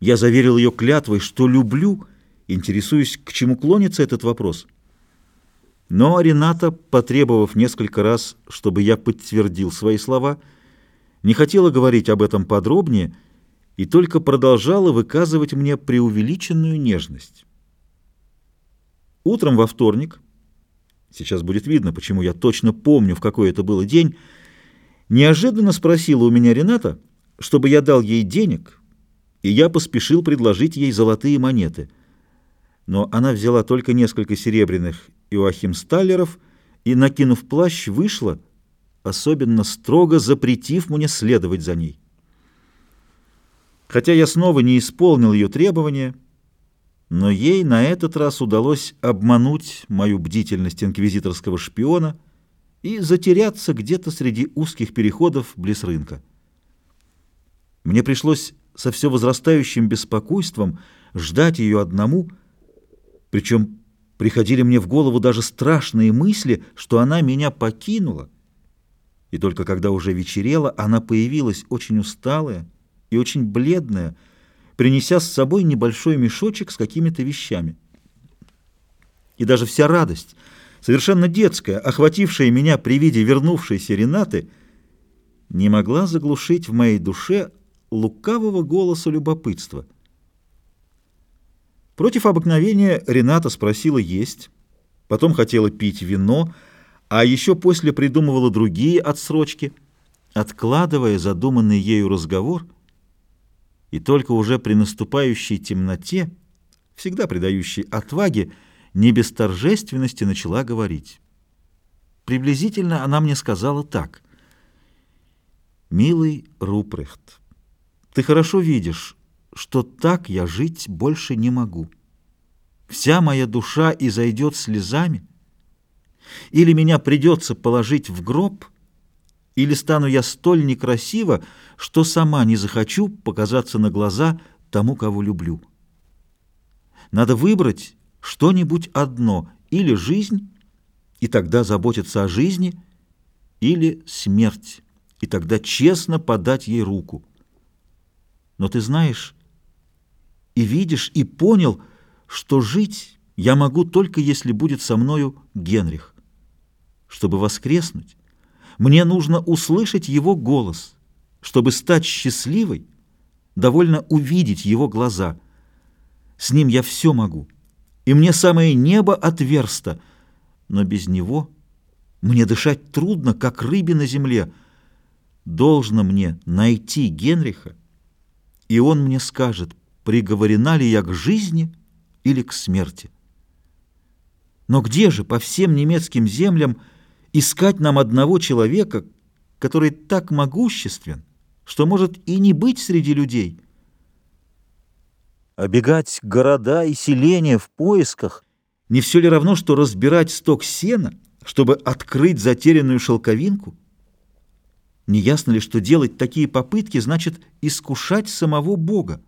Я заверил ее клятвой, что люблю, интересуюсь, к чему клонится этот вопрос. Но Рената, потребовав несколько раз, чтобы я подтвердил свои слова, не хотела говорить об этом подробнее и только продолжала выказывать мне преувеличенную нежность. Утром во вторник, сейчас будет видно, почему я точно помню, в какой это был день, неожиданно спросила у меня Рената, чтобы я дал ей денег, и я поспешил предложить ей золотые монеты. Но она взяла только несколько серебряных Иоахимсталлеров и, накинув плащ, вышла, особенно строго запретив мне следовать за ней. Хотя я снова не исполнил ее требования, но ей на этот раз удалось обмануть мою бдительность инквизиторского шпиона и затеряться где-то среди узких переходов близ рынка. Мне пришлось со все возрастающим беспокойством ждать ее одному, причем приходили мне в голову даже страшные мысли, что она меня покинула. И только когда уже вечерело, она появилась очень усталая и очень бледная, принеся с собой небольшой мешочек с какими-то вещами. И даже вся радость, совершенно детская, охватившая меня при виде вернувшейся Ренаты, не могла заглушить в моей душе лукавого голоса любопытства. Против обыкновения Рената спросила есть, потом хотела пить вино, а еще после придумывала другие отсрочки, откладывая задуманный ею разговор, и только уже при наступающей темноте, всегда придающей отваге, не без торжественности начала говорить. Приблизительно она мне сказала так. «Милый Рупрехт, ты хорошо видишь, что так я жить больше не могу. Вся моя душа изойдет слезами, или меня придется положить в гроб, или стану я столь некрасива, что сама не захочу показаться на глаза тому, кого люблю. Надо выбрать что-нибудь одно, или жизнь, и тогда заботиться о жизни, или смерть, и тогда честно подать ей руку. Но ты знаешь и видишь, и понял, что жить я могу только если будет со мною Генрих. Чтобы воскреснуть, мне нужно услышать его голос. Чтобы стать счастливой, довольно увидеть его глаза. С ним я все могу, и мне самое небо отверсто, но без него мне дышать трудно, как рыбе на земле. Должно мне найти Генриха, и он мне скажет, приговорена ли я к жизни или к смерти. Но где же по всем немецким землям искать нам одного человека, который так могуществен, что может и не быть среди людей? Обегать города и селения в поисках не все ли равно, что разбирать сток сена, чтобы открыть затерянную шелковинку? Не ясно ли, что делать такие попытки значит искушать самого Бога?